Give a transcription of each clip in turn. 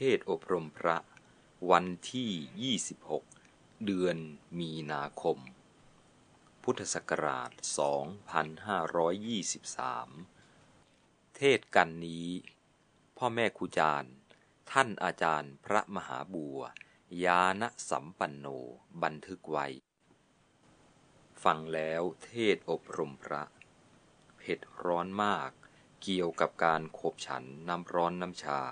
ทศอบรมพระ วันที่ 26 เดือนมีนาคม พุทธศักราช 2523 เทศกันนี้ พ่อแม่ครูจารย์ ท่านอาจารย์พระมหาบัวยานสัมปันโนบันทึกไว้ ฟังแล้วเทศอบรมพระ เผ็ดร้อนมากเกี่ยวกับการขบฉันน้ำร้อนน้ำชา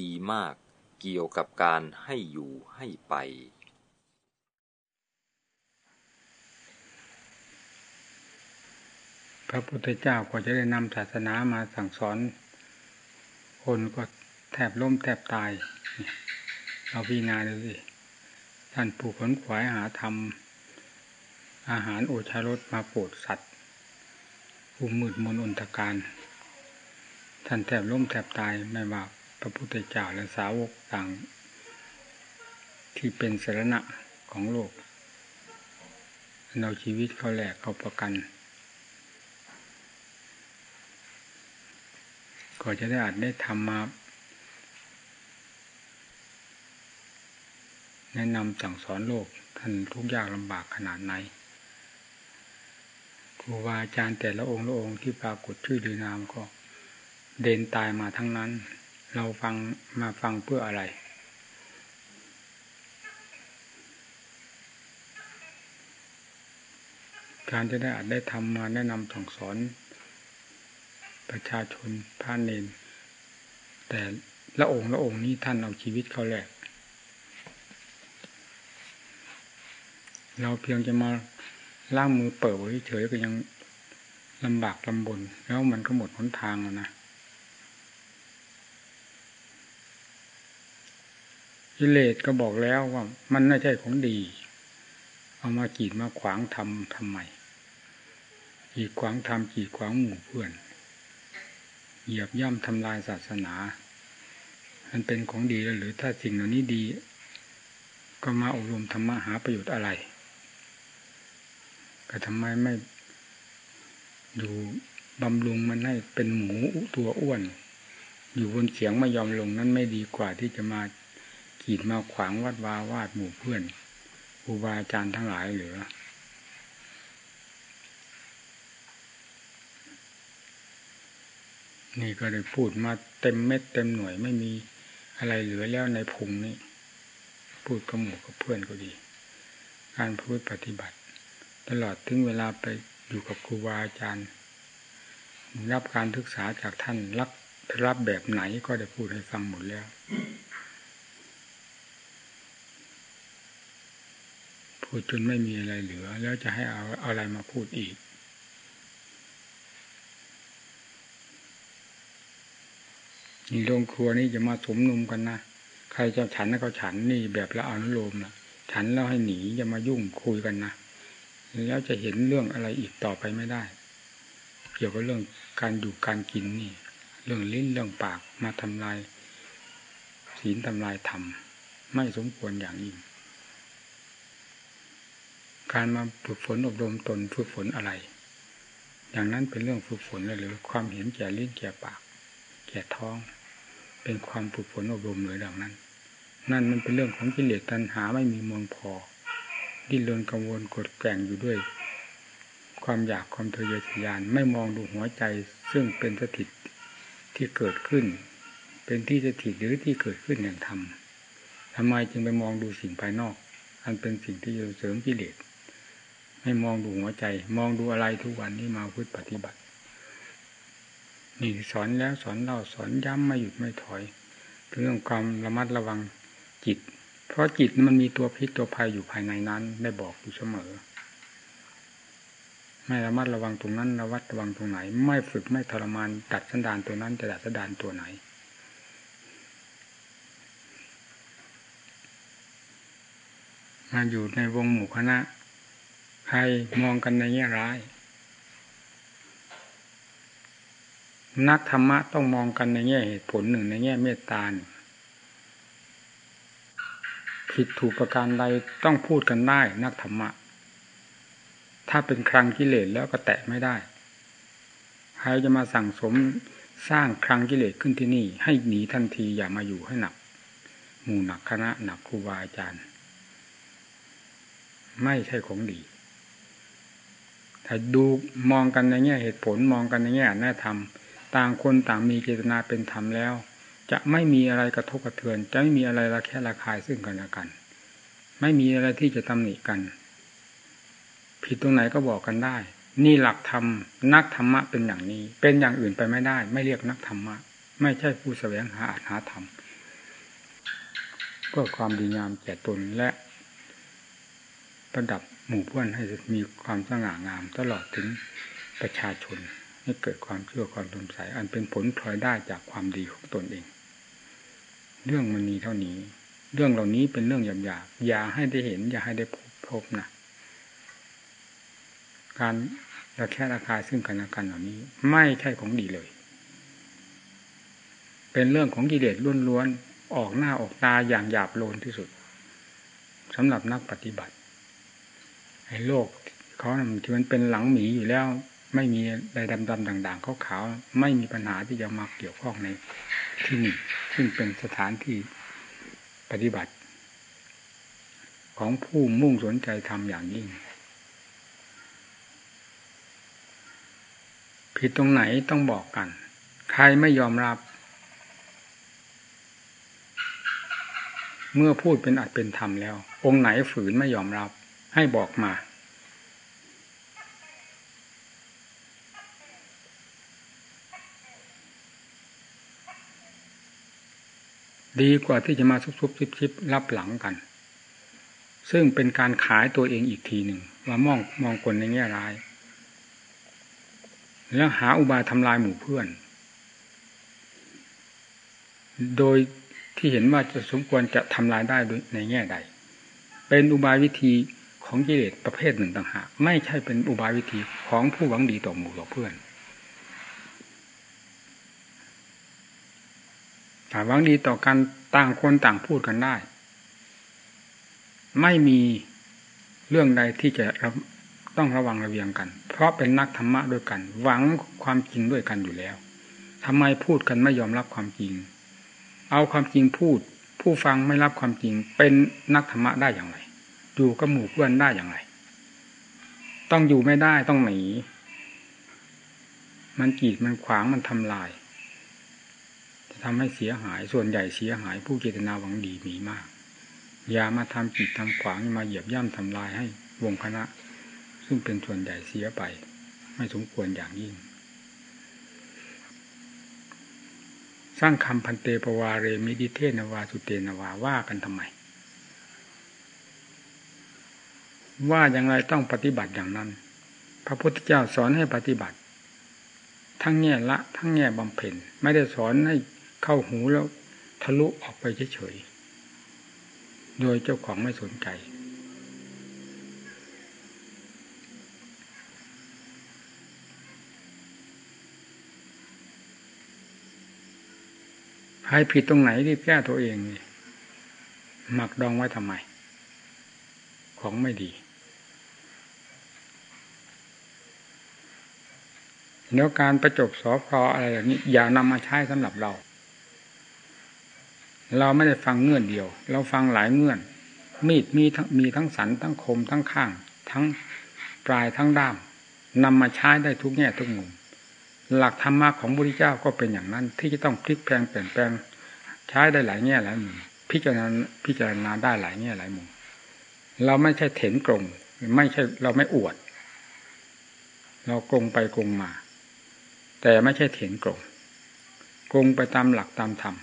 ดีมากเกี่ยวกับการให้อยู่ให้ไป พระพุทธเจ้าก็จะได้นำศาสนามาสั่งสอน คนก็แทบล้มแทบตาย เราพิจารณาดูสิท่านผู้ขนขวายหาธรรม อาหารโอชารสมาโปรดสัตว์ผู้มืดมนอนตการ ท่านแทบล้มแทบตายไม่ว่า พระพุทธเจ้าและสาวกต่าง ที่เป็นสารณะของโลกเราชีวิตเขาแหลกเขาประกัน ก็จะได้อาจได้ทำมาแนะนำสั่งสอนโลกท่านทุกยากลำบากขนาดไหนครูบาอาจารย์แต่ละองค์ละองค์ที่ปรากฏชื่อดือนามก็เดินตายมาทั้งนั้น เราฟังมาฟังเพื่ออะไร การจะได้อาจได้ทำมาแนะนำสั่งสอน ประชาชนพระเนน แต่ละองค์ละองค์นี้ท่านเอาชีวิตเขาแหลกเราเพียงจะมาล่างมือเปิดเฉยก็ยังลำบากลำบน แล้วมันก็หมดหนทางแล้วนะ กิเลสก็บอกแล้วว่ามันไม่ใช่ของดี เอามากีดมาขวางทำทำไมกีดขวางทำกีดขวางหมู่เพื่อน เหยียบย่ำทำลายศาสนา มันเป็นของดีแล้วหรือถ้าสิ่งเหล่านี้ดี ก็มาอบรมธรรมะหาประโยชน์อะไร ก็ทำไมไม่ดูบำรุงมันให้เป็นหมูตัวอ้วน อยู่บนเสียงไม่ยอมลงนั้นไม่ดีกว่าที่จะมา ขีดมาขวางวัดวาวาดหมู่เพื่อนครูบาอาจารย์ทั้งหลายเหลือ นี่ก็ได้พูดมาเต็มเม็ดเต็มหน่วยไม่มีอะไรเหลือแล้วในพุงนี่พูดกับหมู่กับเพื่อนก็ดี การพูดปฏิบัติ ตลอดถึงเวลาไปอยู่กับครูบาอาจารย์ รับการศึกษาจากท่านรับรับแบบไหนก็ได้พูดให้ฟังหมดแล้ว พูดจนไม่มีอะไรเหลือ แล้วจะให้เอาอะไรมาพูดอีก นี่โรงครัวนี่จะมาสมนุมกันนะ ใครจะฉันก็ฉันนี่แบบละอนุโลมนะฉันแล้วให้หนีจะมายุ่งคุยกันนะแล้วจะเห็นเรื่องอะไรอีกต่อไปไม่ได้ เกี่ยวกับเรื่องการอยู่การกินนี่ เรื่องลิ้นเรื่องปากมาทำลายศีลทำลายธรรมไม่สมควรอย่างยิ่ง การมาฝึกฝนอบรมตนฝึกฝนอะไร อย่างนั้นเป็นเรื่องฝึกฝนเลยหรือความเห็นแก่ลิ้นแก่ปาก แก่ท้อง เป็นความฝึกฝนอบรมหรือดังนั้น นั่นมันเป็นเรื่องของกิเลสตัณหาไม่มีมืองพอ ดิ้นรนกังวลกดแก่งอยู่ด้วย ความอยากความทะเยอทะยานไม่มองดูหัวใจซึ่งเป็นสถิตที่เกิดขึ้น เป็นที่สถิตหรือที่เกิดขึ้นอย่างธรรมทำไมจึงไปมองดูสิ่งภายนอก อันเป็นสิ่งที่จะเสริมกิเลส ไม่มองดูหัวใจ มองดูอะไรทุกวันนี้มาพึ่งปฏิบัติ นี่สอนแล้วสอนเล่าสอนย้ำไม่หยุดไม่ถอยเรื่องความระมัดระวังจิต เพราะจิตมันมีตัวพิษตัวภัยอยู่ภายในนั้น ได้บอกอยู่เสมอ ไม่ระมัดระวังตรงนั้นระวัดระวังตรงไหน ไม่ฝึกไม่ทรมานดัดสันดานตัวนั้นจะดัดสันดานตัวไหนมาอยู่ในวงหมู่คณะ ครมองกันในแง่ร้าย นักธรรมะต้องมองกันในแง่เหตุผลหนึ่งในแง่เมตตาผิดถูกประการใดต้องพูดกันได้ นักธรรมะ ถ้าเป็นครังกิเลสแล้วก็แตะไม่ได้ใครจะมาสั่งสมสร้างครั้งกิเลสขึ้นที่นี่ ให้หนีทันทีอย่ามาอยู่ให้หนักหมู่หนักคณะหนักครูบาอาจารย์ ไม่ใช่ของดี ถ้าดูมองกันในแง่เหตุผลมองกันในแง่แน่ธรรม ต่างคนต่างมีเจตนาเป็นธรรมแล้ว จะไม่มีอะไรกระทบกระเทือน จะไม่มีอะไรระแคะระคายซึ่งกันและกัน ไม่มีอะไรที่จะตำหนิกัน ผิดตรงไหนก็บอกกันได้ นี่หลักธรรมนักธรรมะเป็นอย่างนี้ เป็นอย่างอื่นไปไม่ได้ ไม่เรียกนักธรรมะ ไม่ใช่ผู้แสวงหาอาหาธรรมเพื่อความดีงามแก่ตนและประดับ หมู่เพื่อนให้มีความสง่างามตลอดถึงประชาชนให้เกิดความเชื่อความสงสัยอันเป็นผลพลอยได้จากความดีของตนเอง เรื่องมันมีเท่านี้ เรื่องเหล่านี้เป็นเรื่องหยาบๆอย่าให้ได้เห็น อย่าให้ได้พบนะการระแค่ราคาซึ่งกันและกันเหล่านี้ ไม่ใช่ของดีเลย เป็นเรื่องของกิเลสล้วนๆออกหน้าออกตาอย่างหยาบโลนที่สุดสำหรับนักปฏิบัติ ไอ้โลกเขาที่มันเป็นหลังหมีอยู่แล้ว ไม่มีอะไรดำๆด่างๆขาวๆไม่มีปัญหาที่จะมาเกี่ยวข้องในที่นี่ซึ่งเป็นสถานที่ปฏิบัติ ของผู้มุ่งสนใจทำอย่างยิ่ง ผิดตรงไหนต้องบอกกัน ใครไม่ยอมรับ เมื่อพูดเป็นอัดเป็นธรรมแล้ว องค์ไหนฝืนไม่ยอมรับ ให้บอกมา ดีกว่าที่จะมาซุบๆชิบๆรับหลังกัน ซึ่งเป็นการขายตัวเองอีกทีหนึ่งว่ามองมองคนในแง่ร้าย แล้วหาอุบายทำลายหมู่เพื่อน โดยที่เห็นว่าจะสมควรจะทำลายได้ในแง่ใด เป็นอุบายวิธี ของกิเลสประเภทหนึ่งต่างหากไม่ใช่เป็นอุบายวิธีของผู้หวังดีต่อหมู่ต่อเพื่อนถ้าหวังดีต่อกันต่างคนต่างพูดกันได้ ไม่มีเรื่องใดที่จะต้องระวังระเวียงกัน เพราะเป็นนักธรรมะด้วยกัน หวังความจริงด้วยกันอยู่แล้วทำไมพูดกันไม่ยอมรับความจริง เอาความจริงพูด ผู้ฟังไม่รับความจริงเป็นนักธรรมะได้อย่างไร อยู่กับหมู่เพื่อนได้อย่างไร ต้องอยู่ไม่ได้ต้องหนี มันกีดมันขวางมันทำลาย จะทำให้เสียหายส่วนใหญ่เสียหายผู้เจตนาหวังดีมีมาก อย่ามาทำกีดทำขวางมาเหยียบย่ำทำลายให้วงคณะ ซึ่งเป็นส่วนใหญ่เสียไป ไม่สมควรอย่างยิ่งสร้างคำพันเตปวาเรมิดิเทนวาสุเตนวาว่ากันทำไม ว่าอย่างไรต้องปฏิบัติอย่างนั้น พระพุทธเจ้าสอนให้ปฏิบัติ ทั้งแง่ละ ทั้งแง่บำเพ็ญไม่ได้สอนให้เข้าหูแล้วทะลุออกไปเฉยๆโดยเจ้าของไม่สนใจใครผิดตรงไหนรีบแก้ตัวเองนี่หมักดองไว้ทำไม ของไม่ดี แล้วการประจบสอพออะไรอย่างนี้ อย่านำมาใช้สำหรับเรา เราไม่ได้ฟังเงื่อนเดียว เราฟังหลายเงื่อน มีดมีทั้งมีทั้งสันทั้งคมทั้งข้าง ทั้งปลายทั้งด้ามนำมาใช้ได้ทุกแง่ทุกมุมหลักธรรมะของพระพุทธเจ้าก็เป็นอย่างนั้น ที่จะต้องพลิกแปลงเปลี่ยนแปลงใช้ได้หลายแง่หลายมุมพิจารณาพิจารณาได้หลายแง่หลายมุมเราไม่ใช่เถนกลงไม่ใช่เราไม่อวด เรากลงไปกลงมา แต่ไม่ใช่เถนกลงกงไปตามหลักตามธรรม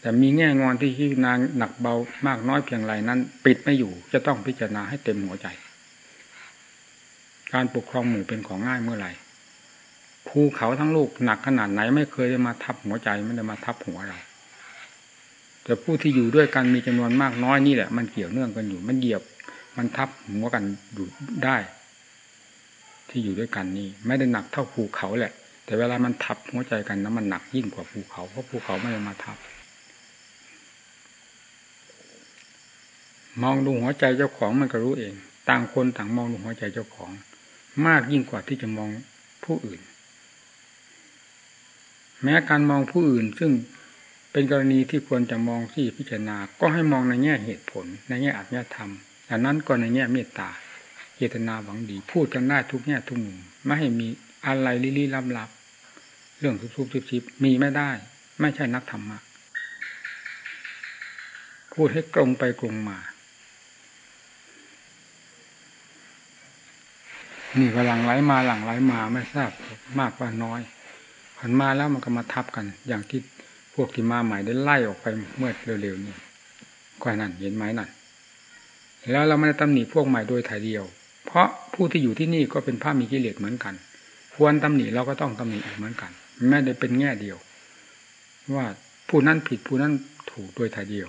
แต่มีแง่งอนที่ที่นางหนักเบามากน้อยเพียงไรนั้น ปิดไม่อยู่จะต้องพิจารณาให้เต็มหัวใจ การปกครองหมู่เป็นของง่ายเมื่อไหร่ภูเขาทั้งลูกหนักขนาดไหนไม่เคยได้มาทับหัวใจไม่ได้มาทับหัวเราแต่ผู้ที่อยู่ด้วยกันมีจำนวนมากน้อยนี่แหละ มันเกี่ยวเนื่องกันอยู่ มันเหยียบ มันทับหัวกันอยู่ได้ ที่อยู่ด้วยกันนี่ไม่ได้หนักเท่าภูเขาแหละ แต่เวลามันทับหัวใจกันนะมันหนักยิ่งกว่าภูเขาเพราะภูเขาไม่ได้มาทับ มองดูหัวใจเจ้าของมันก็รู้เอง ต่างคนต่างมองดูหัวใจเจ้าของ มากยิ่งกว่าที่จะมองผู้อื่น แม้การมองผู้อื่นซึ่งเป็นกรณีที่ควรจะมองที่พิจารณา ก็ให้มองในแง่เหตุผล ในแง่อัตยธรรมอันนั้นก็ในแง่เมตตา เจตนาหวังดี พูดกันได้ทุกแง่ทุกมุมไม่ให้มีอะไรลี้ลับลับเรื่องทุบๆซิบๆมีไม่ได้ ไม่ใช่นักธรรมะพูดให้ตรงไปตรงมา นี่กำลังไหลมาหลังไหลมาไม่ทราบมากว่าน้อยผันมาแล้วมันก็มาทับกัน อย่างที่พวกที่มาใหม่ได้ไล่ออกไปเมื่อเร็วๆนี้ก็นั่นเห็นไหมนั่นแล้วเราไม่ได้ตำหนิพวกใหม่โดยถ่ายเดียว เพราะผู้ที่อยู่ที่นี่ก็เป็นพระมีกิเลสเหมือนกัน ควรตำหนิเราก็ต้องตำหนิอีเหมือนกัน ไม่ได้เป็นแง่เดียว ว่าผู้นั้นผิดผู้นั้นถูกโดยถ่ายเดียว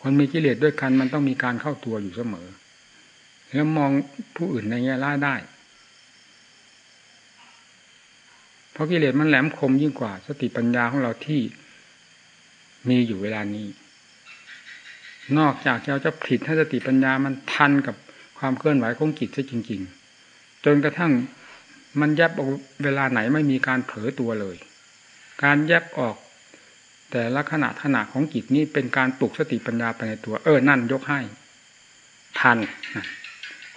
คนมีกิเลสด้วยกันมันต้องมีการเข้าตัวอยู่เสมอ แล้วมองผู้อื่นในแง่ร้ายได้ เพราะกิเลสมันแหลมคมยิ่งกว่า สติปัญญาของเราที่มีอยู่เวลานี้ นอกจากเราจะผิดให้สติปัญญามันทันกับความเคลื่อนไหวของจิตซะจริง ๆ จนกระทั่งมันแยบออกเวลาไหนไม่มีการเผลอตัวเลย การแยบออก แต่ละขณะขณะของจิตนี้เป็นการปลุกสติปัญญาไปในตัว เออ นั่นยกให้ ทัน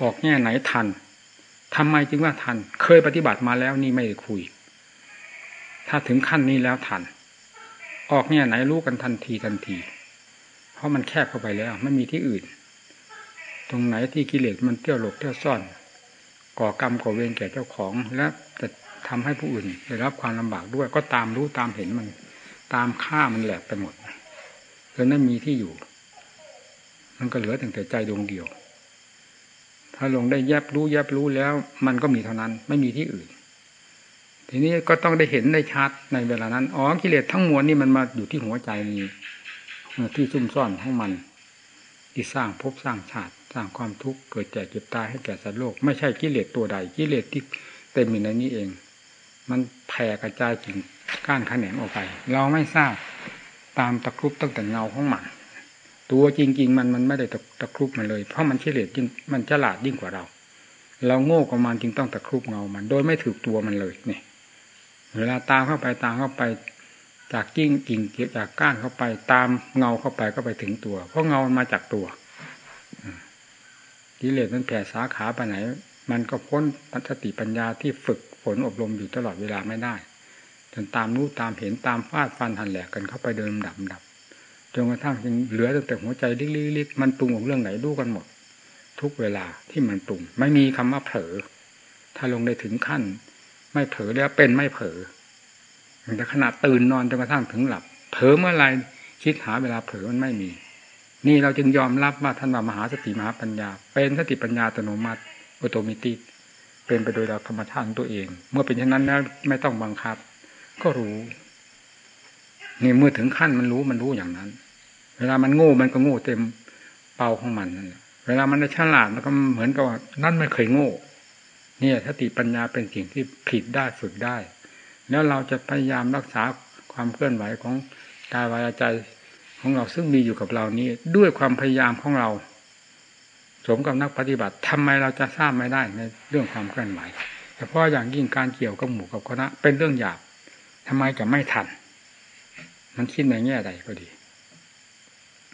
ออกแง่ไหนทันทำไมจึงว่าทัน เคยปฏิบัติมาแล้วนี่ไม่ได้คุย ถ้าถึงขั้นนี้แล้วทัน ออกแง่ไหนรู้กันทันทีทันที เพราะมันแคบเข้าไปแล้ว ไม่มีที่อื่น ตรงไหนที่กิเลสมันเที่ยวหลบเที่ยวซ่อน ก่อกรรมก่อเวรแก่เจ้าของ และจะทำให้ผู้อื่นได้รับความลำบากด้วย ก็ตามรู้ตามเห็นมัน ตามฆ่ามันแหลกไปหมดเลยนั่มีที่อยู่ มันก็เหลือแต่แต่ใจดวงเดียว ถ้าลงได้แยบรู้แยบรู้แล้ว มันก็มีเท่านั้น ไม่มีที่อื่น ทีนี้ก็ต้องได้เห็นได้ชัดในเวลานั้น อ๋อกิเลสทั้งมวลนี่มันมาอยู่ที่หัวใจนี้ ที่ซุ่มซ่อนของมัน ที่สร้างภพสร้างชาติ สร้างความทุกข์เกิดแก่เจ็บตายให้แก่สัตว์โลก ไม่ใช่กิเลสตัวใดกิเลสที่เต็มอยู่ในนี้เอง มันแผ่กระจายกิ่งก้านขแขนงออกไป เราไม่ทราบตามตะครุบตั้งแต่เงาของมันตัวจริง ๆ มันมันไม่ได้ตะครุบมันเลย เพราะมันกิเลสจริงมันฉลาดยิ่งกว่าเรา เราโง่กว่ามันจึงต้องตะครุบเงามัน โดยไม่ถือตัวมันเลยนี่เวลาตามเข้าไปตามเข้าไป จากกิ้งกิ่งเกี่ยวจากก้านเข้าไป ตามเงาเข้าไปก็ไปถึงตัว เพราะเงามาจากตัวกิเลสมันแผ่สาขาไปไหน มันก็พ้นสติปัญญาที่ฝึกฝนอบรมอยู่ตลอดเวลาไม่ได้จนตามรู้ตามเห็นตามฟาดฟันหันแหลกกันเข้าไปเดินดับดับจนกระทั่งเหลือตั้งแต่หัวใจลิกๆมันปรุงของเรื่องไหนดูกันหมด ทุกเวลาที่มันปรุง ไม่มีคำว่าเผลอถ้าลงได้ถึงขั้น ไม่เผลอแล้วเป็นไม่เผลอ แต่ขณะตื่นนอนจนกระทั่งถึงหลับ เผลอเมื่อไรคิดหาเวลาเผลอมันไม่มี นี่เราจึงยอมรับว่าท่านว่ามหาสติมหาปัญญา เป็นสติปัญญาอัตโนมัติออโตมิติ เป็นไปโดยธรรมชาติตัวเอง เมื่อเป็นเช่นนั้นแล้วไม่ต้องบังคับ ก็รู้นี่เมื่อถึงขั้นมันรู้มันรู้อย่างนั้น เวลามันโง่มันก็โง่เต็มเป่าของมันนั่นแหละเวลามันได้ฉลาดมันก็เหมือนกับว่านั่นไม่เคยโง่ เนี่ยสติปัญญาเป็นสิ่งที่ผิดได้ฝึกได้ แล้วเราจะพยายามรักษาความเคลื่อนไหวของกายวาจาใจของเราซึ่งมีอยู่กับเรานี้ ด้วยความพยายามของเรา สมกับนักปฏิบัติทำไมเราจะทราบไม่ได้ในเรื่องความเคลื่อนไหวเฉพาะอย่างยิ่งการเกี่ยวกับหมู่กับคณะเป็นเรื่องหยาบทำไมจะไม่ทัน มันคิดในแง่ใดก็ดี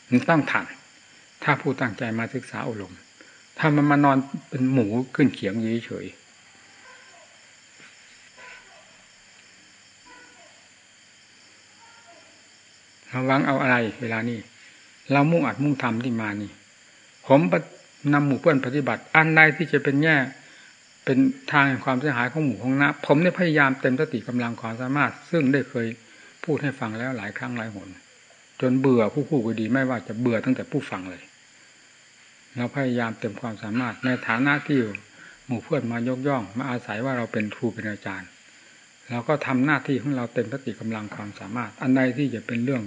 มันต้องทัน ถ้าผู้ตั้งใจมาศึกษาอบรมถ้ามันมานอนเป็นหมูขึ้นเขียงเฉย เราวังเอาอะไร เวลานี้ เรามุ่งอัดมุ่งทำที่มานี่ ผมนำหมู่เพื่อนปฏิบัติ อันใดที่จะเป็นแง่ เป็นทางแห่งความเสียหายของหมู่ของนะผมได้พยายามเต็มสติกำลังความสามารถ ซึ่งได้เคยพูดให้ฟังแล้วหลายครั้งหลายหน จนเบื่อผู้พูดก็ดีไม่ว่าจะเบื่อตั้งแต่ผู้ฟังเลย เราพยายามเต็มความสามารถในฐานะที่หมู่เพื่อนมายกย่อง มาอาศัยว่าเราเป็นครูเป็นอาจารย์เราก็ทำหน้าที่ของเราเต็มสติกำลังความสามารถ อันใดที่จะเป็นเรื่อง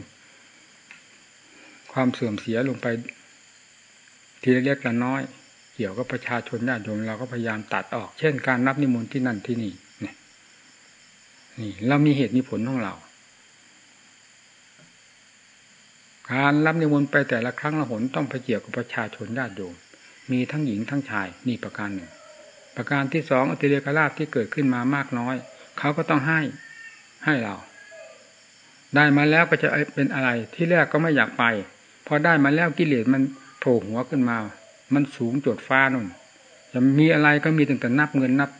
ความเสื่อมเสียลงไป ทีเล็กละน้อย เกี่ยวกับประชาชนญาติโยมเราก็พยายามตัดออก เช่นการรับนิมนต์ที่นั่นที่นี่นี่เรามีเหตุมีผลของเรา การรับนิมนต์ไปแต่ละครั้งละหนต้องไปเกี่ยวกับประชาชนญาติโยมมีทั้งหญิงทั้งชายนี่ประการหนึ่ง ประการที่สองอติเรกราบที่เกิดขึ้นมามากน้อย เขาก็ต้องให้ให้เรา ได้มาแล้วก็จะเป็นอะไรที่แรกก็ไม่อยากไป พอได้มาแล้วกิเลสมันโผล่หัวขึ้นมา มันสูงจดฟ้านุ่นจะมีอะไรก็มีตั้งแต่นับเงินนับ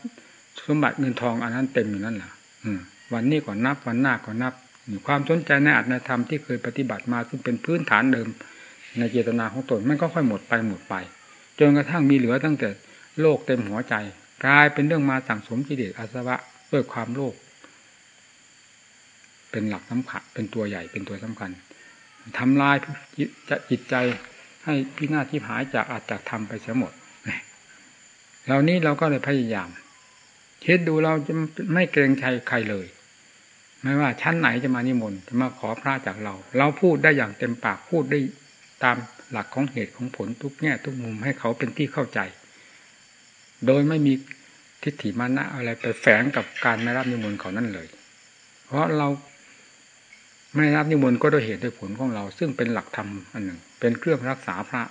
สมบัติเงินทองอันนั้นเต็มอยู่นั่นแหละวันนี้ก่อนนับวันหน้าก่อนนับความสนใจในอัตในธรรมที่เคยปฏิบัติมาซึ่งเป็นพื้นฐานเดิม ในเจตนาของตนมันก็ค่อยหมดไปหมดไป จนกระทั่งมีเหลือตั้งแต่โลกเต็มหัวใจ กลายเป็นเรื่องมาสั่งสมกิเลสอาสวะด้วยความโลภเป็นหลักสำคัญเป็นตัวใหญ่เป็นตัวสำคัญ ทำลายจะจิตใจให้พินาศที่หายจากอาจจากทำไปเสียหมดเหล่านี้เราก็เลยพยายามคิดดูเราจะไม่เกรงใจใครเลย ไม่ว่าชั้นไหนจะมานิมนต์จะมาขอพระจากเรา เราพูดได้อย่างเต็มปากพูดได้ตามหลักของเหตุของผลทุกแง่ทุกมุมให้เขาเป็นที่เข้าใจ โดยไม่มีทิฏฐิมานะอะไรไปแฝงกับการไม่รับนิมนต์เขานั่นเลย เพราะเรา ไม่รับนิมนต์ก็ด้วยเหตุด้วยผลของเรา ซึ่งเป็นหลักธรรมอันหนึ่ง เป็นเครื่องรักษาพระ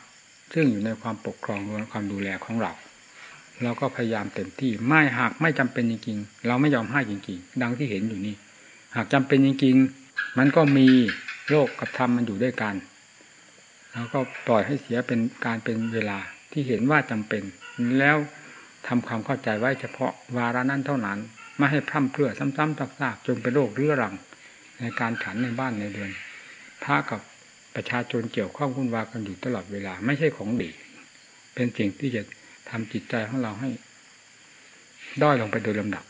ซึ่งอยู่ในความปกครองและความดูแลของเราเราก็พยายามเต็มที่ไม่หากไม่จำเป็นจริงๆเราไม่ยอมให้จริงๆดังที่เห็นอยู่นี่ หากจำเป็นจริงๆมันก็มีโลกกับธรรมมันอยู่ด้วยกันเราก็ปล่อยให้เสียเป็นการเป็นเวลาที่เห็นว่าจำเป็น แล้วทำความเข้าใจไว้เฉพาะวาระนั้นเท่านั้น ไม่ให้พร่ำเพื่อซ้ำๆซากๆจนเป็นโรคเรื้อรัง ในการฉันในบ้านในเดือนพระกับประชาชนเกี่ยวข้องวุ่นวายกันอยู่ตลอดเวลา ไม่ใช่ของดีเป็นสิ่งที่จะทำจิตใจของเราให้ ด้อยลงไปโดยลำดับ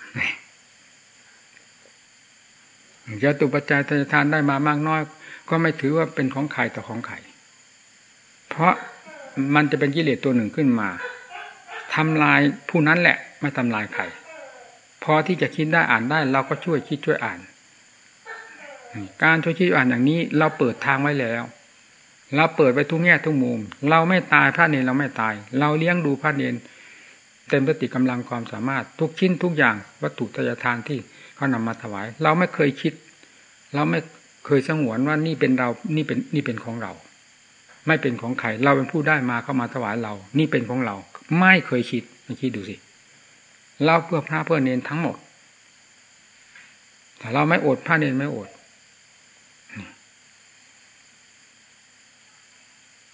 จะตุปัจจัยทานได้มามากน้อย ก็ไม่ถือว่าเป็นของใครต่อของใครเพราะมันจะเป็นกิเลสตัวหนึ่งขึ้นมาทำลายผู้นั้นแหละ ไม่ทำลายใครพอที่จะคิดได้อ่านได้ เราก็ช่วยคิดช่วยอ่าน การช่วยคิดอ่านอย่างนี้ เราเปิดทางไว้แล้ว เราเปิดไปทุกแง่ทุกมุม เราไม่ตายพระเนรเราไม่ตาย เราเลี้ยงดูพระเนรเต็มสติกำลังความสามารถ ทุกชิ้นทุกอย่างวัตถุทายทานที่เขานำมาถวาย เราไม่เคยคิด เราไม่เคยสงวนว่านี่เป็นเรา นี่เป็นนี่เป็นของเรา ไม่เป็นของใครเราเป็นผู้ได้มาเข้ามาถวายเรา นี่เป็นของเรา ไม่เคยคิดไม่คิดดูสิเราเพื่อพระเพื่อเนนทั้งหมดแต่เราไม่อดพระเนนไม่อด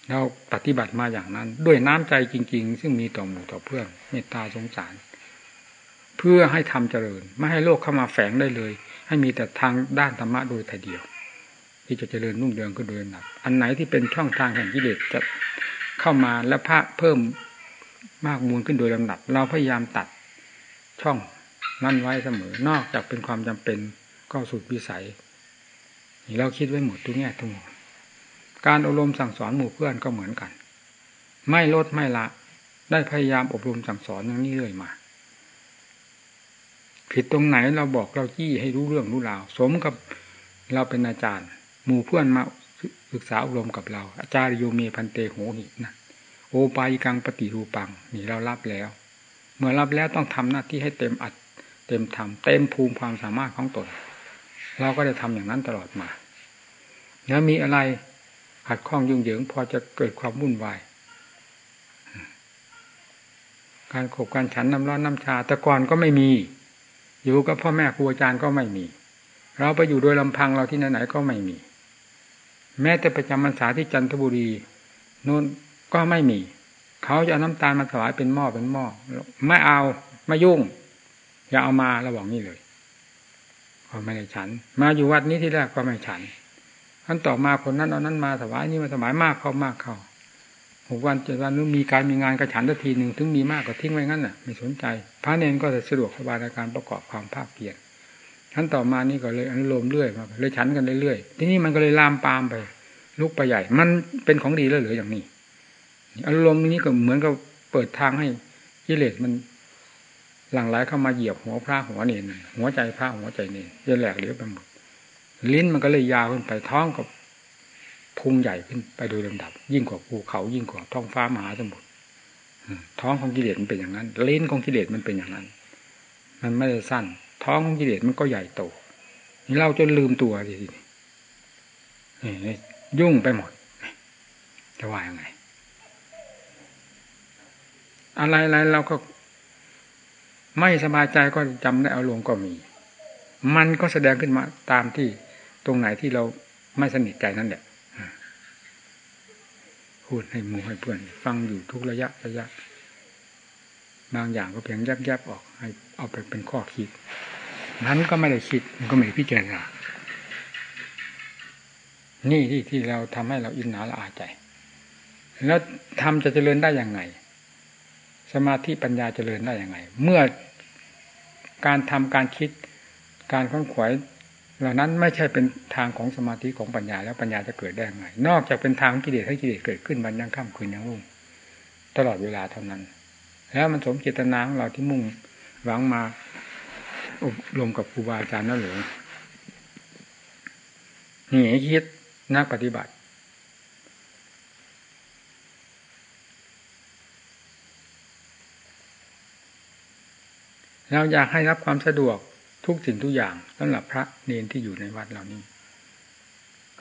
เราปฏิบัติมาอย่างนั้น ด้วยน้ำใจจริง ๆ ซึ่งมีต่อหมู่ต่อเพื่อนเมตตาสงสาร เพื่อให้ทำเจริญ ไม่ให้โลกเข้ามาแฝงได้เลย ให้มีแต่ทางด้านธรรมะโดยแต่เดียว ที่จะเจริญรุ่งเรืองขึ้นโดยลำดับอันไหนที่เป็นช่องทางแห่งกิเลสจะเข้ามาและพระเพิ่มมากมูลขึ้นโดยลำดับ เราพยายามตัดช่องนั่นไว้เสมอ นอกจากเป็นความจำเป็นก็สุดวิสัยเราคิดไว้หมดทุกแง่ทุกมุม การอบรมสั่งสอนหมู่เพื่อนก็เหมือนกัน ไม่ลดไม่ละ ได้พยายามอบรมสั่งสอนอย่างนี้เรื่อยมา ผิดตรงไหนเราบอกเราจี้ให้รู้เรื่องรู้ราวสมกับเราเป็นอาจารย์ หมู่เพื่อนมาศึกษาอบรมกับเรา อาจารย์โยเมพันเตโหหินะโอปายกังปฏิรูปังนี่เรารับแล้ว เมื่อรับแล้วต้องทำหน้าที่ให้เต็มอัดเต็มทำเต็มภูมิความสามารถของตน เราก็ได้ทำอย่างนั้นตลอดมาแล้วมีอะไร ขัดข้องยุ่งเหยิง พอจะเกิดความวุ่นวาย การขบการฉันน้ำร้อนน้ำชาแต่ก่อนก็ไม่มี อยู่กับพ่อแม่ครูอาจารย์ก็ไม่มี เราไปอยู่โดยลำพังเราที่ไหนๆก็ไม่มี แม้แต่ประจำพรรษาที่จันทบุรีนู่นก็ไม่มี เขาจะเอาน้ำตาลมาถวายเป็นหม้อเป็นหม้อไม่เอาไม่ยุ่ง อย่าเอามาระหว่างนี้เลยก็ไม่ได้ฉัน มาอยู่วัดนี้ที่แรกก็ไม่ฉัน ท่านต่อมาคนนั้นเอานั้นมาถวายนี่มาถวายมากเข้ามากเข้าหกวันเจ็ดวันนู้นมีการมีงานกระฉันทันทีหนึ่งถึงมีมากก็ทิ้งไว้งั้นน่ะไม่สนใจ พระเนนก็จะสะดวกสบายในการประกอบความภาคเพียรขั้นต่อมานี่ก็เลยอนุโลมเรื่อยมาเลยฉันกันเรื่อยๆที่นี้มันก็เลยลามปามไป ลุกไปใหญ่ มันเป็นของดีแล้วหรืออย่างนี้อารมณ์นี้ก็เหมือนกับเปิดทางให้กิเลสมันหลั่งไหลเข้ามาเหยียบหัวพระหัวเนนหัวใจพระหัวใจเนนจะแหลกเหลวไปหมด ลิ้นมันก็เลยยาวขึ้นไปท้องกับพุงใหญ่ขึ้นไปโดยลำดับ ยิ่งกว่าภูเขายิ่งกว่าท้องฟ้ามหาสมุทรท้องของกิเลสมันเป็นอย่างนั้น ลิ้นของกิเลสมันเป็นอย่างนั้น มันไม่ได้สั้น ท้องของกิเลสมันก็ใหญ่โตนี่เราจนลืมตัวทีนี่ยุ่งไปหมดจะว่ายังไง อะไรอะไรเราก็ไม่สบายใจก็จำได้เอาลงก็มี มันก็แสดงขึ้นมาตามที่ ตรงไหนที่เราไม่สนิทใจนั่นแหละพูดให้หมูให้เพื่อน ฟังอยู่ทุกระยะระยะ บางอย่างก็เพียงยับยับออกให้เอาไปเป็นข้อคิด นั้นก็ไม่ได้คิดมันก็ไม่ได้พิจารณานี่ที่ที่เราทำให้เราอินหนาละอาใจ แล้วทำจะเจริญได้อย่างไง สมาธิปัญญาเจริญได้อย่างไง เมื่อการทำการคิด การค้นขวาย เหล่านั้นไม่ใช่เป็นทางของสมาธิของปัญญาแล้วปัญญาจะเกิดได้ไง นอกจากเป็นทางกิเลสให้กิเลสเกิดขึ้นมันยังค่ำคืนยังรุ่งตลอดเวลาเท่านั้น แล้วมันสมเจตนาของเราที่มุ่งหวังมาอบรมกับครูบาอาจารย์นั่นหรือนี่คิดนักปฏิบัติ เราอยากให้รับความสะดวก ทุกสิ่งทุกอย่างสำหรับพระเนนที่อยู่ในวัดเหล่านี้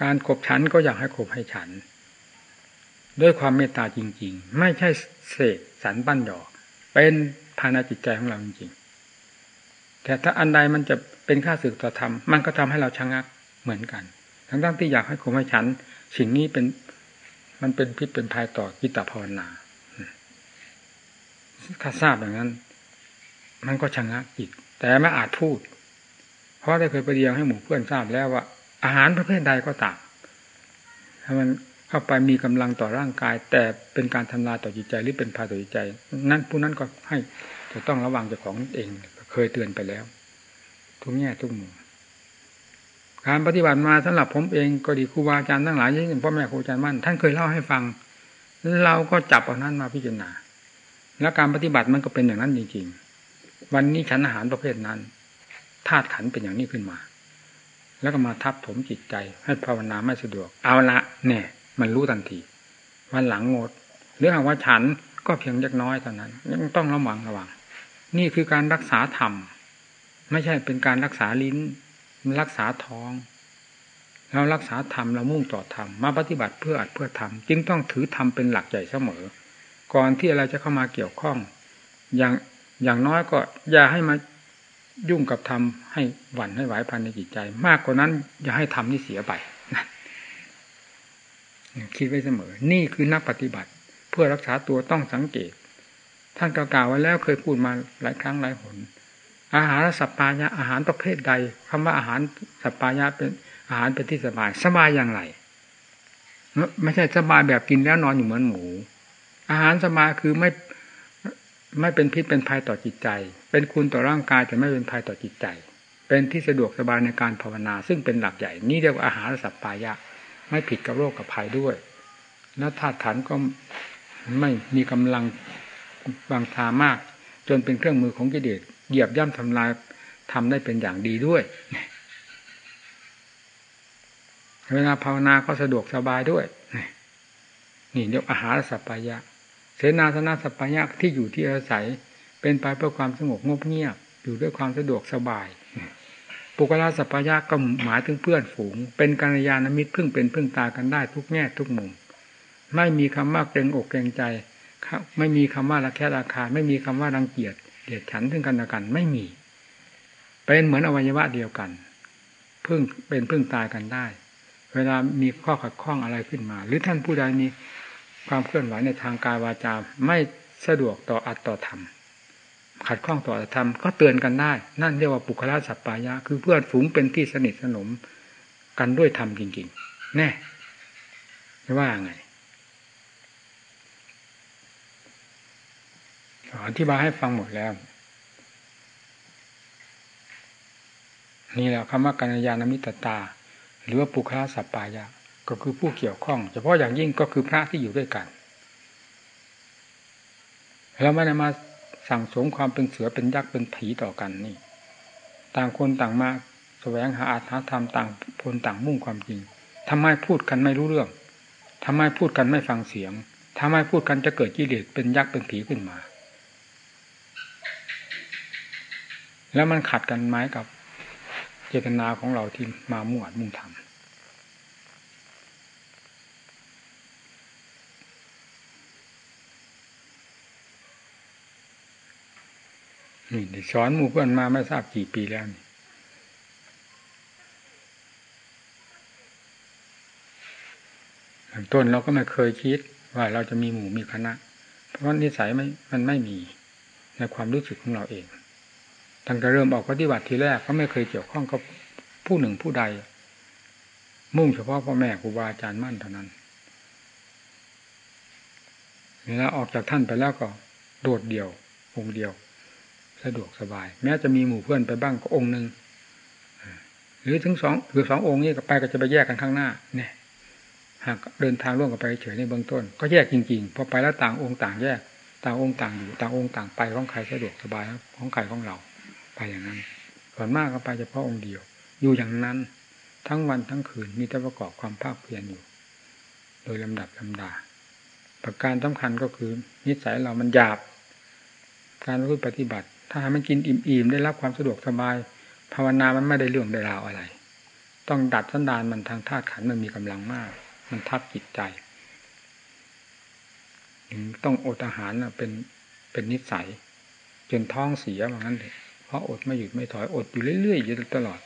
การขบฉันก็อยากให้ขบให้ฉัน ด้วยความเมตตาจริง ๆ ไม่ใช่เสกสรรปั้นหยอก เป็นภายในจิตใจของเราจริงๆแต่ถ้าอันใดมันจะเป็นค่าสึกต่อธรรมมันก็ทำให้เราชะงักเหมือนกัน ทั้งๆที่อยากให้ขบให้ฉัน สิ่งนี้เป็นมันเป็นพิษเป็นภัยต่อกิตตภาวนาถ้าทราบอย่างนั้น มันก็ชะงักจิต แต่ไม่อาจพูด เพราะได้เคยไปเรียงให้หมู่เพื่อนทราบแล้วว่า อาหารประเภทใดก็ตามถ้ามันเข้าไปมีกำลังต่อร่างกาย แต่เป็นการทำลายต่อจิตใจหรือเป็นพาต่อจิตใจ นั้นผู้นั้นก็ให้จะต้องระวังเจ้าของเอง เคยเตือนไปแล้ว ทุกแง่ทุกมุมการปฏิบัติมาสำหรับผมเองก็ดีครูบาอาจารย์ทั้งหลายยิ่งพ่อแม่ครูอาจารย์มั่นท่านเคยเล่าให้ฟัง เราก็จับเอานั้นมาพิจารณา แล้วการปฏิบัติมันก็เป็นอย่างนั้นจริงๆ วันนี้ฉันอาหารประเภทนั้นธาตุขันเป็นอย่างนี้ขึ้นมา แล้วก็มาทับถมจิตใจ ให้ภาวนาไม่สะดวก เอาละเนี่ย มันรู้ทันที วันหลังงด หรือหากว่าฉันก็เพียงเล็กน้อยเท่านั้นยังต้องระวังระวัง นี่คือการรักษาธรรม ไม่ใช่เป็นการรักษาลิ้น รักษาท้องเรารักษาธรรมเรามุ่งต่อธรรมมาปฏิบัติเพื่ออัดเพื่อทำจึงต้องถือธรรมเป็นหลักใหญ่เสมอ ก่อนที่อะไรจะเข้ามาเกี่ยวข้อง อย่าง อย่างน้อยก็อย่าให้มายุ่งกับธรรมให้หวั่นให้ไหวภายในจิตใจ มากกว่านั้น อย่าให้ธรรมนี่เสียไปคิดไว้เสมอ นี่คือนักปฏิบัติ เพื่อรักษาตัวต้องสังเกต ท่านกล่าวไว้แล้วเคยพูดมาหลายครั้งหลายหน อาหารสัปปายะอาหารประเภทใดคำว่าอาหารสัปปายะเป็นอาหารเป็นที่สบายสบายอย่างไรไม่ใช่สบายแบบกินแล้วนอนอยู่เหมือนหมู อาหารสบายคือไม่ ไม่เป็นพิษเป็นภัยต่อจิตใจ เป็นคุณต่อร่างกายแต่ไม่เป็นภัยต่อจิตใจ เป็นที่สะดวกสบายในการภาวนา ซึ่งเป็นหลักใหญ่ นี่เรียกว่าอาหารสัพปายะ ไม่ผิดกับโรคกับภัยด้วย แล้วธาตุขันก็ไม่มีกำลังบางทามาก จนเป็นเครื่องมือของกิเลสเหยียบย่ำทำลายทำได้เป็นอย่างดีด้วย เวลาภาวนาก็สะดวกสบายด้วย นี่เรียกอาหารสัพปายะ เสนาสนะสัพพยะที่อยู่ที่อาศัย เป็นไปเพื่อความสงบงบเงียบ อยู่ด้วยความสะดวกสบาย ปุกลาสัพพยะก็หมายถึงเพื่อนฝูง เป็นกัลยาณมิตรพึ่งเป็นพึ่งตากันได้ทุกแง่ทุกมุม ไม่มีคำว่าเกรงอกเกรงใจ ไม่มีคำว่าระแคะราคา ไม่มีคำว่ารังเกียจเดียดฉันซึ่งกันและกันไม่มี เป็นเหมือนอวัยวะเดียวกันพึ่งเป็นพึ่งตายกันได้ เวลามีข้อขัดข้องอะไรขึ้นมา หรือท่านผู้ใดมี ความเคลื่อนไหวในทางกายวาจาไม่สะดวกต่ออัตต่อธรรมขัดข้องต่อธรรมก็เตือนกันได้ นั่นเรียกว่าปุคละสัพปายะ คือเพื่อนฝูงเป็นที่สนิทสนมกันด้วยธรรมจริงๆ แน่ไม่ว่าไงอธิบายให้ฟังหมดแล้ว นี่แหละคำว่ากัญญาณมิตรตา หรือว่าปุคละสัพปายะ ก็คือผู้เกี่ยวข้อง เฉพาะอย่างยิ่งก็คือพระที่อยู่ด้วยกันเราไม่ได้มาสั่งสมความเป็นเสือเป็นยักษ์เป็นผีต่อกันนี่ ต่างคนต่างมาแสวงหาอาถรรพ์ธรรมต่างคนต่างมุ่งความจริงทำไมพูดกันไม่รู้เรื่องทำไมพูดกันไม่ฟังเสียงทำไมพูดกันจะเกิดกิเลสเป็นยักษ์เป็นผีขึ้นมา แล้วมันขัดกันไหมกับเจตนาของเราที่มามุ่งอัดมุ่งทำ นี่สอนหมู่เพื่อนมาไม่ทราบกี่ปีแล้วต้นเราก็ไม่เคยคิดว่าเราจะมีหมู่มีคณะ เพราะนิสัยไม่มันไม่มีในความรู้สึกของเราเองตั้งแต่เริ่มออกปฏิบัติทีแรกก็ไม่เคยเกี่ยวข้องกับผู้หนึ่งผู้ใด มุ่งเฉพาะพ่อแม่ครูบาอาจารย์มั่นเท่านั้นเวลาออกจากท่านไปแล้วก็โดดเดี่ยวองเดียว สะดวกสบาย แม้จะมีหมู่เพื่อนไปบ้างก็องค์หนึ่งหรือถึงสองหรือสององค์นี้ก็ไปก็จะไปแยกกันข้างหน้าเนี่ยหากเดินทางร่วมกันไปเฉยในเบื้องต้น ก็แยกจริงๆพอไปแล้วต่างองค์ต่างแยก ต่างองค์ต่างอยู่ต่างองค์ต่างไปของใครสะดวกสบายของใครของเราไปอย่างนั้นส่วนมากก็ไปเฉพาะองค์เดียว อยู่อย่างนั้น ทั้งวันทั้งคืนมีแต่ประกอบความภาคเพียรอยู่ โดยลำดับลำดา ประการสำคัญก็คือ นิสัยเรามันหยาบ การรู้ปฏิบัติ ถ้าให้มันกินอิ่มๆได้รับความสะดวกสบาย ภาวนามันไม่ได้เรื่องได้ราวอะไร ต้องดัดสันดานมันทางธาตุขันมันมีกำลังมาก มันทับจิตใจต้องอดอาหารเป็นเป็นนิสัยจนท้องเสียอย่างนั้นเลยเพราะอดไม่หยุดไม่ถอยอดอยู่เรื่อยๆอยู่ตลอด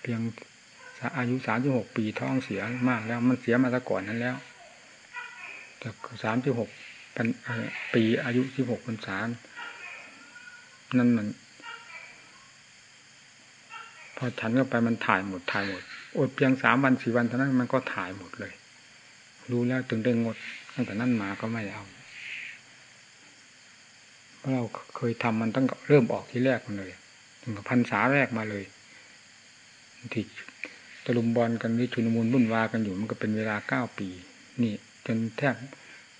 เพียงอายุสามสิบหกปีท้องเสียมากแล้ว มันเสียมาแต่ก่อนนั้นแล้วแต่สามสิบหก ปีอายุสิบหกพรรษา นั่นมัน พอฉันเข้าไปมันถ่ายหมดถ่ายหมดอดเพียงสามวันสี่วันเท่านั้นมันก็ถ่ายหมดเลย รู้แล้วถึงได้งดตั้งแต่นั้นมาก็ไม่เอาเพราะเราเคยทำมันตั้งเริ่มออกที่แรกมาเลยถึงกับพันษาแรกมาเลยที่ตะลุมบอลกันหรือชุนมูลบุ่นวากันอยู่มันก็เป็นเวลาเก้าปี นี่ จนแทบ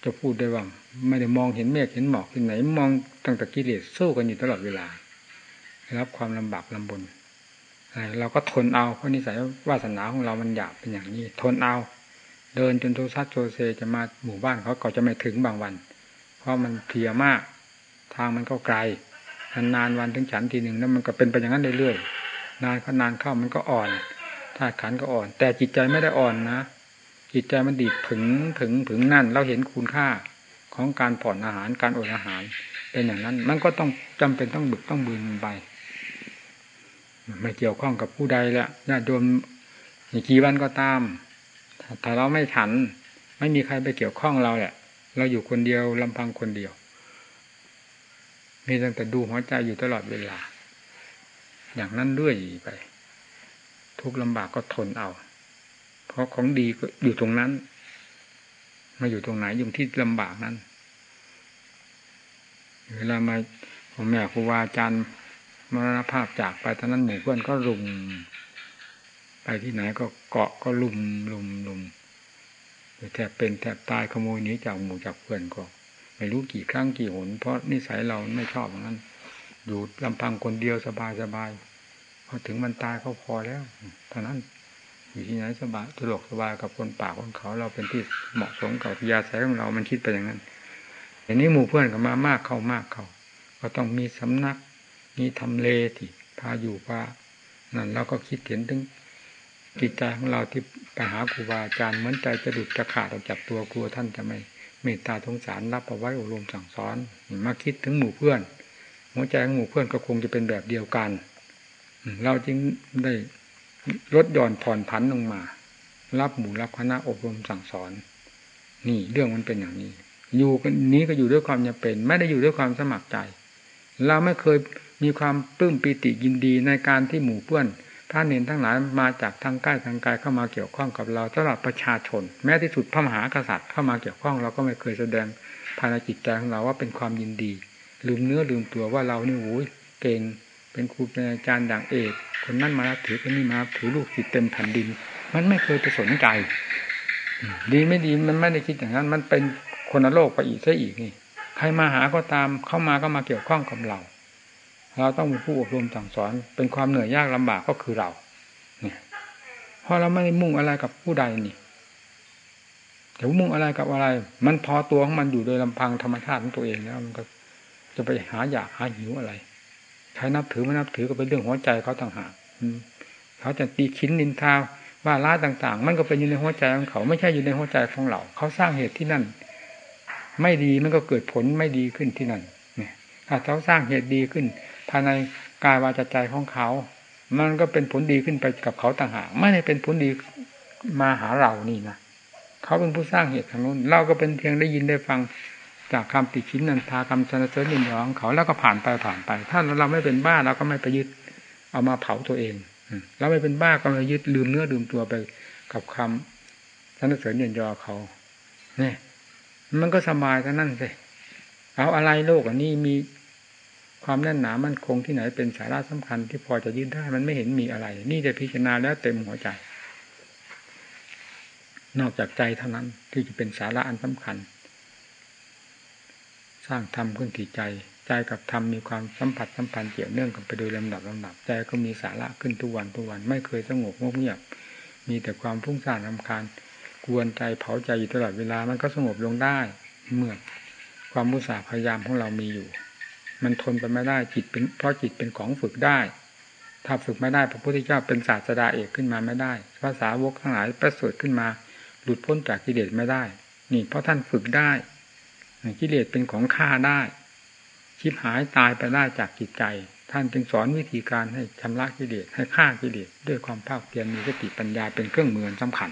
จะพูดได้ว่า ไม่ได้มองเห็นเมฆเห็นหมอกที่ไหน มองตั้งแต่กิเลสสู้กันอยู่ตลอดเวลารับความลำบากลำบนเราก็ทนเอาเพราะนิสัยวาสนาของเรามันหยาบเป็นอย่างนี้ ทนเอา เดินจนโทซัดโซเซจะมาหมู่บ้านเขาก็จะไม่ถึงบางวัน เพราะมันเพียมาก ทางมันก็ไกลนานวันถึงฉันทีหนึ่งแล้วมันก็เป็นไปอย่างนั้นเรื่อยๆนานเขานานเข้ามันก็อ่อนถ้าขันก็อ่อน แต่จิตใจไม่ได้อ่อนนะ จิตใจมันดีดผึงผึงผึงนั่นเราเห็นคุณค่าของการผ่อนอาหารการอดอาหารเป็นอย่างนั้น มันก็ต้องจำเป็นต้องบึกต้องบืนไปไม่เกี่ยวข้องกับผู้ใดละญาติโยมกี่วันก็ตามถ้าเราไม่ฉัน ไม่มีใครไปเกี่ยวข้องเราแหละ เราอยู่คนเดียวลำพังคนเดียว มีตั้งแต่ดูหัวใจอยู่ตลอดเวลา อย่างนั้นเรื่อยไป ทุกลำบากก็ทนเอา เพราะของดีก็อยู่ตรงนั้น มาอยู่ตรงไหนอยู่ที่ลำบากนั้น เวลามาพ่อแม่ครูบาอาจารย์มรณภาพจากไปท่านั้นหมู่เพื่อนก็รุม ไปที่ไหนก็เกาะก็ลุมลุมลุมแทบเป็นแทบตายขโมยนี้จากหมู่จากเพื่อนก็ไม่รู้กี่ครั้งกี่หน เพราะนิสัยเราไม่ชอบอย่างนั้น อยู่ลำพังคนเดียวสบายสบายพอถึงมันตายก็พอแล้วเท่านั้น อยู่ที่ไหนสบายสะดวกสบายกับคนป่าคนเขาเราเป็นที่เหมาะสมกับยาสายของเรา มันคิดไปอย่างนั้นอย่างนี้หมู่เพื่อนก็มามากเข้ามากเข้าก็ต้องมีสำนัก มีทำเลที่พาอยู่พานั่นเราก็คิดเห็นถึงจิตใจของเราที่ไปหาครูบาอาจารย์เหมือนใจจะดุดจะขาดออกจากตัวครูท่านจะไม่เมตตาสงสารรับเอาไว้อบรมสั่งสอนมาคิดถึงหมู่เพื่อน หัวใจของหมู่เพื่อนก็คงจะเป็นแบบเดียวกัน เราจึงได้ ลดหย่อนผ่อนผันลงมา รับหมู่รับคณะอบรมสั่งสอน นี่เรื่องมันเป็นอย่างนี้ อยู่กันนี้ก็อยู่ด้วยความจำเป็น ไม่ได้อยู่ด้วยความสมัครใจ เราไม่เคยมีความปลื้มปีติยินดีในการที่หมู่เพื่อนท่านเนนทั้งหลายมาจากทางใกล้ทางไกลเข้ามาเกี่ยวข้องกับเราตลอดประชาชน แม้ที่สุดพระมหากษัตริย์เข้ามาเกี่ยวข้องเราก็ไม่เคยแสดงภายในจิตใจของเราว่าเป็นความยินดี ลืมเนื้อลืมตัวว่าเรานี่โอ้ยเก่ง เป็นครูเป็นอาจารย์ด่างเอก คนนั้นมาถือคนนี้มาถือลูกศิษย์เต็มแผ่นดิน มันไม่เคยไปสนใจ ดีไม่ดีมันไม่ได้คิดอย่างนั้น มันเป็นคนโลกไปอีกซะอีกนี่ ใครมาหาก็ตามเข้ามาก็มาเกี่ยวข้องกับเรา เราต้องเป็นผู้อบรมสั่งสอน เป็นความเหนื่อยยากลำบากก็คือเราเนี่ยเพราะเราไม่ได้มุ่งอะไรกับผู้ใดนี่แต่มุ่งอะไรกับอะไร มันพอตัวของมันอยู่โดยลำพังธรรมชาติของตัวเองแล้วมันก็จะไปหาอยากหาหิวอะไร ใครนับถือไม่นับถือก็เป็นเรื่องหัวใจเขาต่างหากเขาจะตีขินนินทาว่าร้ายต่าง ๆ มันก็เป็นอยู่ในหัวใจของเขาไม่ใช่อยู่ในหัวใจของเราเขาสร้างเหตุที่นั่น ไม่ดีมันก็เกิดผลไม่ดีขึ้นที่นั่นเนี่ยถ้าเขาสร้างเหตุดีขึ้น ภายในกายวาจาใจของเขา มันก็เป็นผลดีขึ้นไปกับเขาต่างหากไม่ได้เป็นผลดีมาหาเรานี่นะเขาเป็นผู้สร้างเหตุทางนู้นเราก็เป็นเพียงได้ยินได้ฟัง จากคำติชินนันทาคำสนเสริญยินยอของเขาแล้วก็ผ่านไปผ่านไป ถ้าเราไม่เป็นบ้าเราก็ไม่ไปยึด เอามาเผาตัวเองเราไม่เป็นบ้าก็ไม่ยึดลืมเนื้อลืมตัวไปกับคำสนเสริญยินยอเขาเนี่ยมันก็สบายท่านั่นสิเอาอะไรโลกอันนี้มีความแน่นหนามันคงที่ไหนเป็นสาระสำคัญที่พอจะยึดได้ มันไม่เห็นมีอะไร นี่จะพิจารณาแล้วเต็มหัวใจ นอกจากใจเท่านั้นที่จะเป็นสาระอันสำคัญ สร้างธรรมขึ้นที่ใจ ใจกับธรรมมีความสัมผัสสัมพันธ์เกี่ยวเนื่องกันไปโดยลำดับลำดับใจก็มีสาระขึ้นทุกวันทุกวันไม่เคยสงบเงียบมีแต่ความฟุ้งซ่านรำคาญกวนใจเผาใจอยู่ตลอดเวลามันก็สงบลงได้ เมื่อความมุสาพยายามของเรามีอยู่ มันทนไปไม่ได้จิตเป็นเพราะจิตเป็นของฝึกได้ ถ้าฝึกไม่ได้พระพุทธเจ้าเป็นศาสดาเอกขึ้นมาไม่ได้ภาษาวกทั้งหลายประเสริฐขึ้นมา หลุดพ้นจากกิเลสไม่ได้ นี่เพราะท่านฝึกได้ กิเลสเป็นของฆ่าได้ ชิบหายตายไปได้จากจิตใจ ท่านจึงสอนวิธีการให้ชำระกิเลสให้ฆ่ากิเลสด้วยความภาคเพียรมีสติปัญญาเป็นเครื่องมือสำคัญ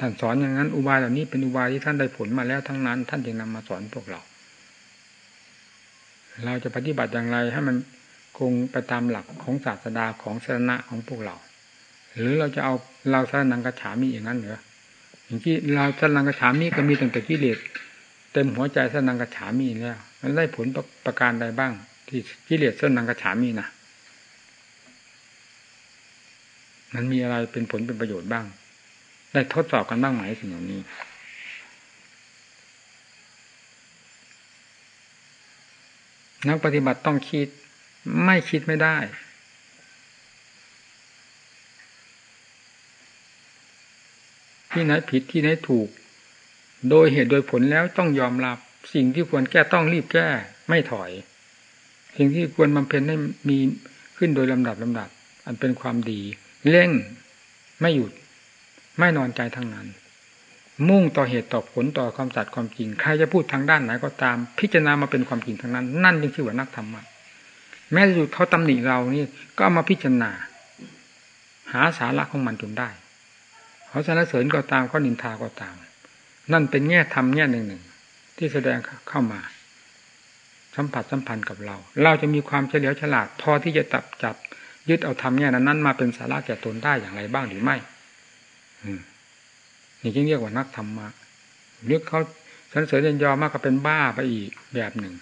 ท่านสอนอย่างนั้นอุบายเหล่านี้เป็นอุบายที่ท่านได้ผลมาแล้วทั้งนั้น ท่านจึงนำมาสอนพวกเรา เราจะปฏิบัติอย่างไรให้มันคงไปตามหลักของศาสดาของสนะของพวกเรา หรือเราจะเอาเราสนังกระฉามีอย่างนั้นเหรออย่างที่เราสนังกระฉามีก็มีตั้งแต่กิเลส เต็มหัวใจสนังกระฉามีแล้วมันได้ผลประการใดบ้าง ที่กิเลสสนังกระฉามีนะมันมีอะไรเป็นผลเป็นประโยชน์บ้าง ได้ทดสอบกันบ้างไหมสิ่งเหล่านี้นักปฏิบัติต้องคิด ไม่คิดไม่ได้ ที่ไหนผิดที่ไหนถูก โดยเหตุโดยผลแล้วต้องยอมรับ สิ่งที่ควรแก้ต้องรีบแก้ ไม่ถอย สิ่งที่ควรบำเพ็ญให้มีขึ้นโดยลำดับลำดับ อันเป็นความดีเร่งไม่หยุด ไม่นอนใจทั้งนั้น มุ่งต่อเหตุต่อผลต่อความสัตย์ความจริงใครจะพูดทางด้านไหนก็ตาม พิจารณามาเป็นความจริงทางนั้น นั่นจึงชื่อว่านักธรรมะแม้สุดเขาตำหนิเรานี่ก็ามาพิจารณา หาสาระของมันจนได้เขาสรรเสริญก็ตามเขานินทาก็ตาม นั่นเป็นแง่ธรรมแง่หนึ่งหนึ่งที่แสดงเข้ามา สัมผัสสัมพันธ์กับเรา เราจะมีความเฉลียวฉลาด พอที่จะจับจับ ยึดเอาธรรมแง่นั้นมาเป็นสาระแก่ตนได้อย่างไรบ้างหรือไม่อนี่จึงเรียกว่านักธรรมะหรือเขาสันเสริญยนยอมากก็เป็นบ้าไปอีกแบบหนึ่ง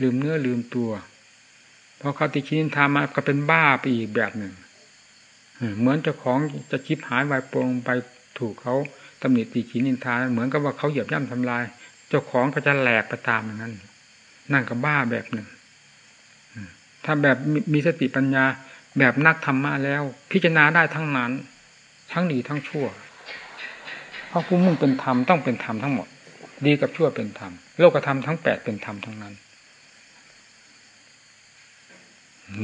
ลืมเนื้อลืมตัวพอเขาติชินทามาก็เป็นบ้าไปอีกแบบหนึ่งเหมือนเจ้าของจะชิบหายวายปงไปถูกเขา ตำหนิติชินินทาเหมือนกับว่าเขาเหยียบย่ำทำลาย เจ้าของก็จะแหลกไปตามอย่างนั้น นั่นก็บ้าแบบหนึ่ง ถ้าแบบมีสติปัญญาแบบนักธรรมะแล้ว พิจารณาได้ทั้งนั้น ทั้งดีทั้งชั่ว เพราะผู้มุ่งเป็นธรรมต้องเป็นธรรมทั้งหมด ดีกับชั่วเป็นธรรมโลกธรรมทั้งแปดเป็นธรรมทั้งนั้น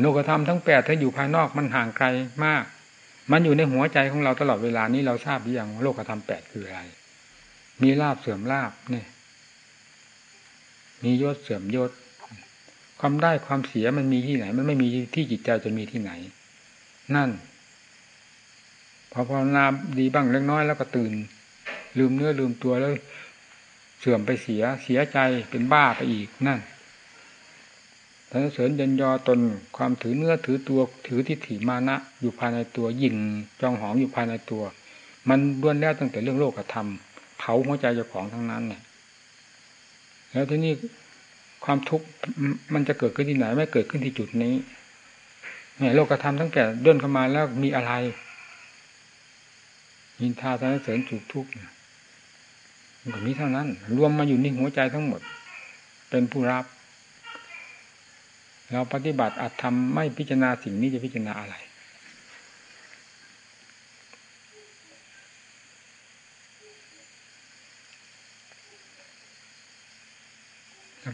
โลกธรรมทั้งแปดถ้าอยู่ภายนอกมันห่างไกลมาก มันอยู่ในหัวใจของเราตลอดเวลานี้เราทราบหรือยังโลกธรรมแปดคืออะไร มีลาบเสื่อมลาบเนี่ยมียศเสื่อมยศ ความได้ความเสียมันมีที่ไหน มันไม่มีที่จิตใจจะมีที่ไหน นั่น พอภาวนาดีบ้างเล็กน้อยแล้วก็ตื่น ลืมเนื้อลืมตัวแล้ว เสื่อมไปเสียเสียใจเป็นบ้าไปอีกนั่น สรรเสริญยันยอตนความถือเนื้อถือตัวถือทิฏฐิมานะ อยู่ภายในตัวยิงจองหองอยู่ภายในตัว มันล้วนแล้วตั้งแต่เรื่องโลกธรรมเผาหัวใจเจ้าของทั้งนั้นเนี่ยแล้วที่นี่ความทุกข์มันจะเกิดขึ้นที่ไหน ไม่เกิดขึ้นที่จุดนี้เนี่ยโลกธรรมตั้งแต่เดินเข้ามาแล้วมีอะไรยินทาสรรเสริญสุขทุกข์ก็มีเท่านั้น รวมมาอยู่ในหัวใจทั้งหมด เป็นผู้รับ เราปฏิบัติอาจทำไม่พิจารณาสิ่งนี้จะพิจารณาอะไร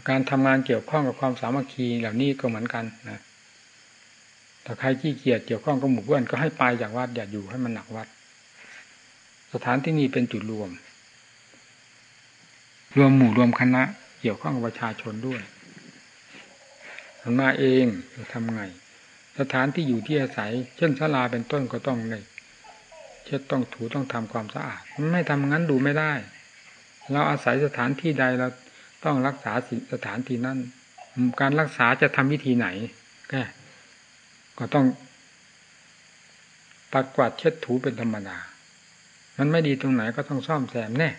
การทำงานเกี่ยวข้องกับความสามัคคีเหล่านี้ก็เหมือนกันนะถ้าใครขี้เกียจเกี่ยวข้องกับหมู่เพื่อนก็ให้ไปจากวัดอย่าอยู่ให้มันหนักวัด สถานที่นี้เป็นจุดรวม รวมหมู่รวมคณะ เกี่ยวข้องกับประชาชนด้วย มาเองจะทำไง สถานที่อยู่ที่อาศัย เช่นศาลาเป็นต้นก็ต้องเลยเช็ดต้องถูต้องทำความสะอาด ไม่ทำงั้นดูไม่ได้ เราอาศัยสถานที่ใดเราต้องรักษาสถานที่นั้น การรักษาจะทำวิธีไหนแกก็ต้องปัดกวาดเช็ดถูเป็นธรรมดา มันไม่ดีตรงไหนก็ต้องซ่อมแซมแน่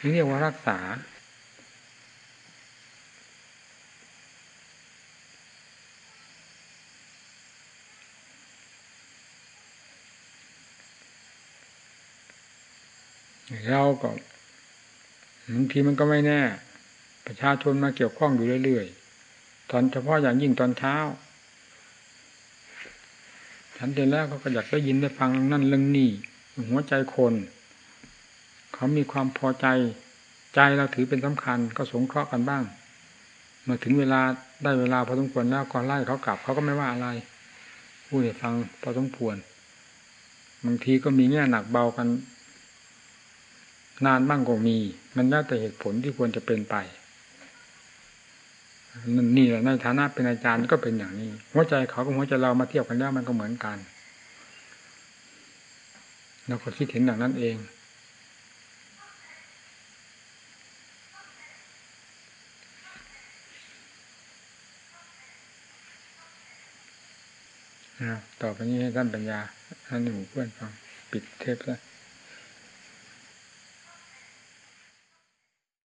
นี่เรียกว่ารักษา เราก็บางทีมันก็ไม่แน่ ประชาชนมาเกี่ยวข้องอยู่เรื่อยๆตอนเฉพาะอย่างยิ่งตอนเช้าฉันเดินแล้วก็อยากได้ยินได้ฟังนั่นเรื่องนี้หัวใจคน เขามีความพอใจใจเราถือเป็นสำคัญก็สงเคราะห์กันบ้างเมื่อถึงเวลาได้เวลาพอสมควรแล้วก็ไล่เขากลับเขาก็ไม่ว่าอะไรพูดให้ฟังพอสมควรบางทีก็มีแง่หนักเบากัน นานบ้างก็มี มันแล้วแต่เหตุผลที่ควรจะเป็นไปนี่แหละในฐานะเป็นอาจารย์ก็เป็นอย่างนี้หัวใจเขากับหัวใจเรามาเทียบกันแล้วมันก็เหมือนกันเราก็คิดเห็นอย่างนั้นเอง ต่อไปนี้ให้ท่านปัญญาท่านหมู่เพื่อนฟัง ปิดเทปแล้ว